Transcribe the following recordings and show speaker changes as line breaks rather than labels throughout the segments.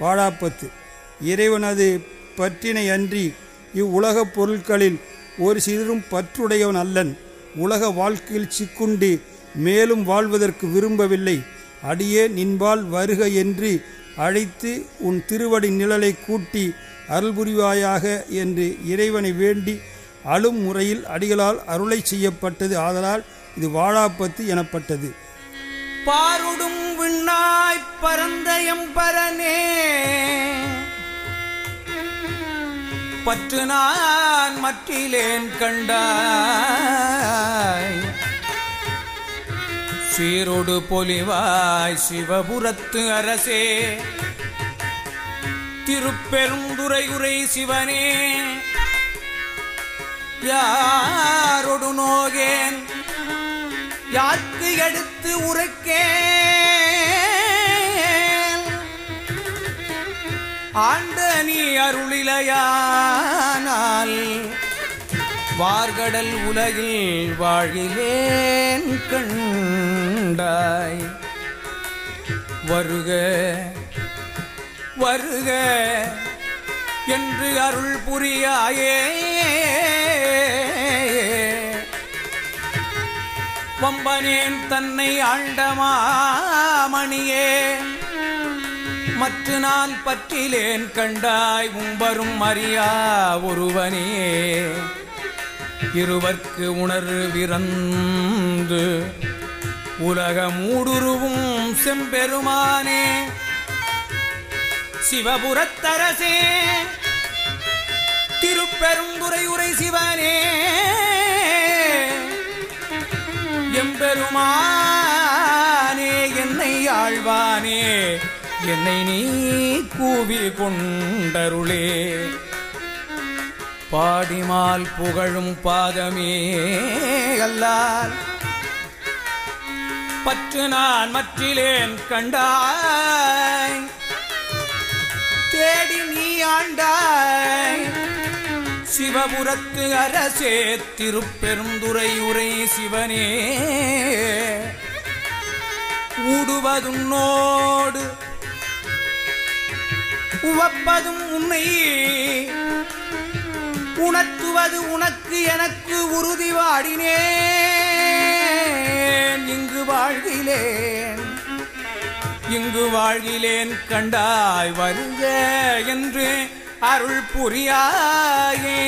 வாழாப்பத்து இறைவனது பற்றினை அன்றி இவ்வுலகப் பொருட்களில் ஒரு சிறும் பற்றுடையவன் அல்லன். உலக வாழ்க்கையில் சிக்குண்டு மேலும் வாழ்வதற்கு விரும்பவில்லை. அடியே நின்பால் வருக என்று அழைத்து உன் திருவடி நிழலை கூட்டி அருள்புரிவாயாக என்று இறைவனை வேண்டி அழும் முறையில் அடிகளால் அருளை செய்யப்பட்டது. ஆதலால் இது வாழாப்பத்து எனப்பட்டது.
பாருடும் விண்ணாய் பரந்த எம்பரனே. பற்று நான் மற்றிலேன் கண்டாய். சீரோடு பொலிவாய் சிவபுரத்து அரசே. திருப்பெருந்துரையுரை சிவனே. யாரொடு நோகே எடுத்து உரைக்கேன். ஆண்ட நீ அருளிலையானால் வார்கடல் உலகில் வாழிலேன் கண்டாய். வருக வருக என்று அருள் புரியாயே. வம்பனேன் தன்னை ஆண்டமாமணியே மற்ற நான் பற்றிலேன் கண்டாய் உம்பரும் அறியா ஒருவனே. இருவர்க்கு உணர்வு விரந்து உலகமூடுருவும் செம்பெருமானே. சிவபுரத்தரசே திருப்பெருந்துரை உரை சிவனே. எம்பெருமானே என்னை ஆழ்வானே என்னை நீ கூவி கொண்டருளே. பாடிமால் புகழும் பாதமே அல்லால் பற்று நான் மற்றிலேன் கண்டாய். தேடி நீ ஆண்டாய். சிவபுரத்து அரசே திருப்பெருந்துரை உரை சிவனே. ஊடுவதுன்னோடு உவப்பதும் உன்னை. உணர்த்துவது உனக்கு எனக்கு உறுதி வாடினேன். இங்கு வாழ்கிலேன் இங்கு வாழ்கிலேன் கண்டாய் வருக என்று அருள் புரியாயே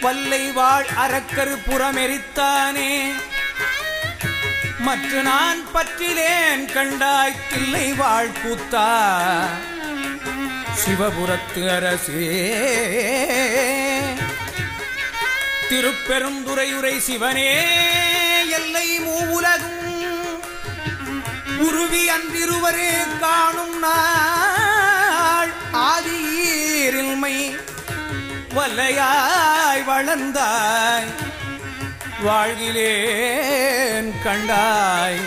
பல்லை வாழ் அரக்கரு புறமெரித்தானே. மற்ற நான் பற்றிலேன் கண்டாய் தில்லை வாழ் கூத்தா சிவபுரத்து அரசே. திருப்பெருந்துரையுரை சிவனே எல்லை மூவுலகும். உருவி அன்றிருவரே காணும் நான். வல்லையாய் வளர்ந்தாய். வாழ்கிலேன் கண்டாய்.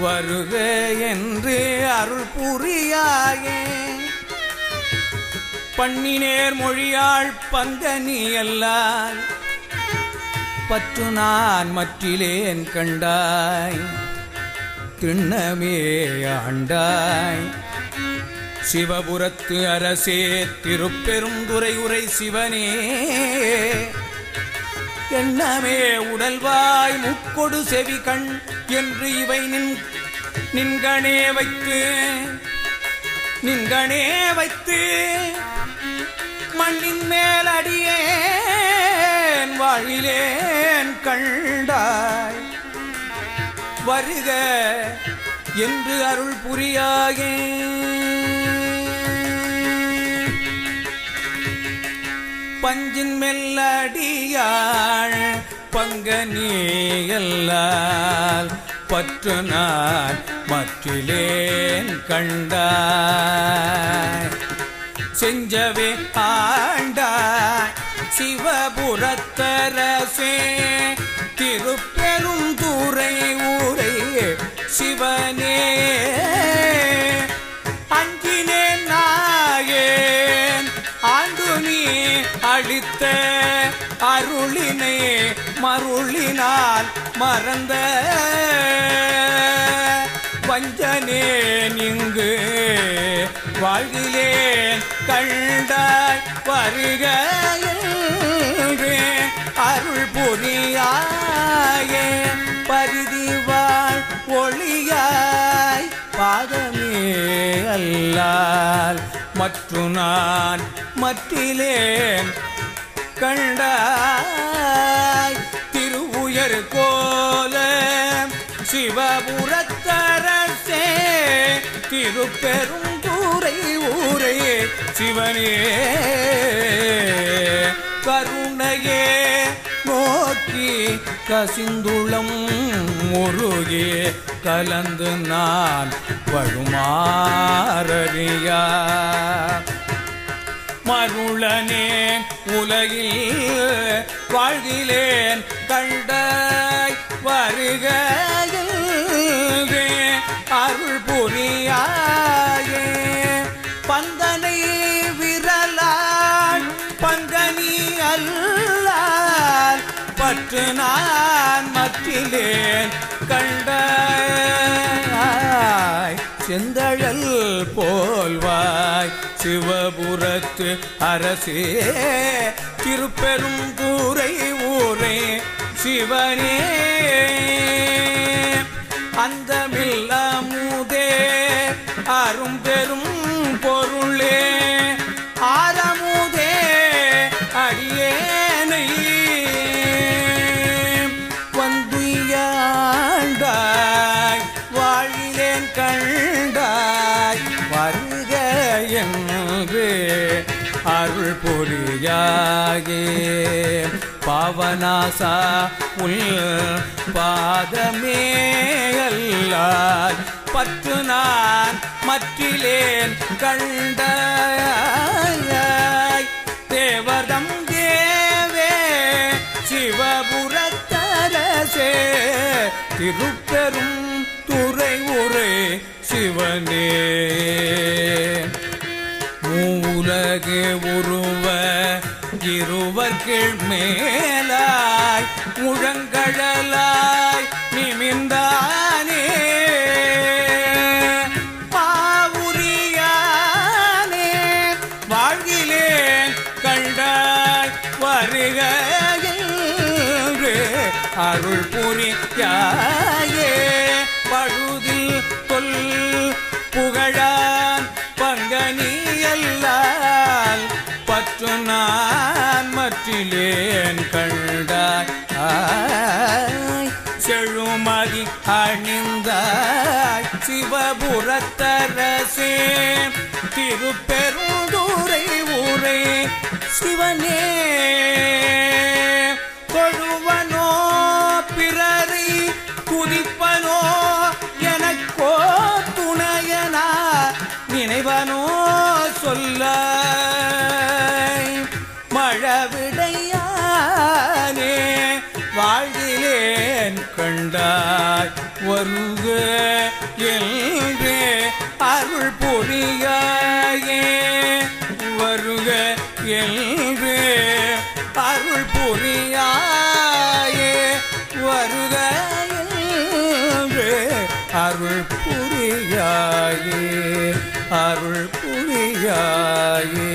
வருக என்று அருள் புரியாயே. பண்ணினேர் மொழியாள் பங்கனி அல்லால் பற்று நான் மற்றிலேன் கண்டாய். திண்ணமே ஆண்டாய். சிவபுரத்து அரசே திருப்பெருந்துரை உரை சிவனே. எண்ணமே உடல்வாய் முக்கொடு செவி கண் என்று இவை நின் நின்கணே வைத்து நின்கணே வைத்து மண்ணின் மேல் அடியேன் வாழிலேன் கண்டாய். வருக என்று அருள் புரியாகே பஞ்சின் மெல்லடியாள் பங்கனியல்லால் பற்று நான் மற்றிலேன் கண்டாய். செஞ்சவே ஆண்டாய் சிவபுரத்தரசே திருப்ப சிவனே அஞ்சினேன் நாயேன் ஆண்டு நீ அளித்த அருளினை மருளினால் மறந்த வஞ்சனேன் இங்கு வாழ்கிலேன் கண்டாய் வருக அருள் புரி கல்லால் மற்று நான் மற்றிலேன் கண்டாய் திருவுயர் கோல சிவபுரத்தரசே திருப்பெரும் தூரை ஊரே சிவனே கருணையே நோக்கி கசிந்துளம் முருகே கலந்து நான் வழுமாறியா மருளனேன் உலகில் வாழ்கிலேன் கண்டாய் வருகையில்வே நான் மற்றிலேன் கண்ட செந்தழல் போல்வாய் சிவபுரத்து அரசே. திருப்பெரும் கூரை ஊரே சிவனே. அந்தமில்லமுதே அரும்பெரும் பொருள் என்று அருள் பொறியாகே பாவனாசா உள் பாதமே பத்து நான் மற்றிலேன் கண்ட தேவதம் தேவே சிவபுரத்தரசே. திருப்பெரும் துறை உரை சிவனே. உலகு உருவ இருவர்கள் மேலாய் முழங்கடலாய் நிமிந்தானே பாவுரியானே வாழ்கிலே கண்டாய் வருக அருள் புரியாயே. பற்று நான் மற்றிலேன் கண்டாய். செழுமதி அணிந்தாய். சிவபுரத்தரசே திருப்பெருந்துரை ஊரே சிவனே. கொழுவனோ பிறரை குதிப்ப என்றே அருள் புரியாயே வருக என்றே அருள் புரியாயே வருக என்றே அருள் புரியாயே அருள் புரியாயே